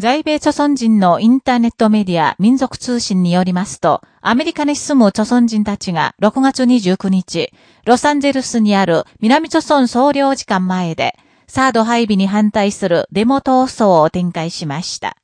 在米朝鮮人のインターネットメディア民族通信によりますと、アメリカに住む朝鮮人たちが6月29日、ロサンゼルスにある南朝鮮総領事館前で、サード配備に反対するデモ闘争を展開しました。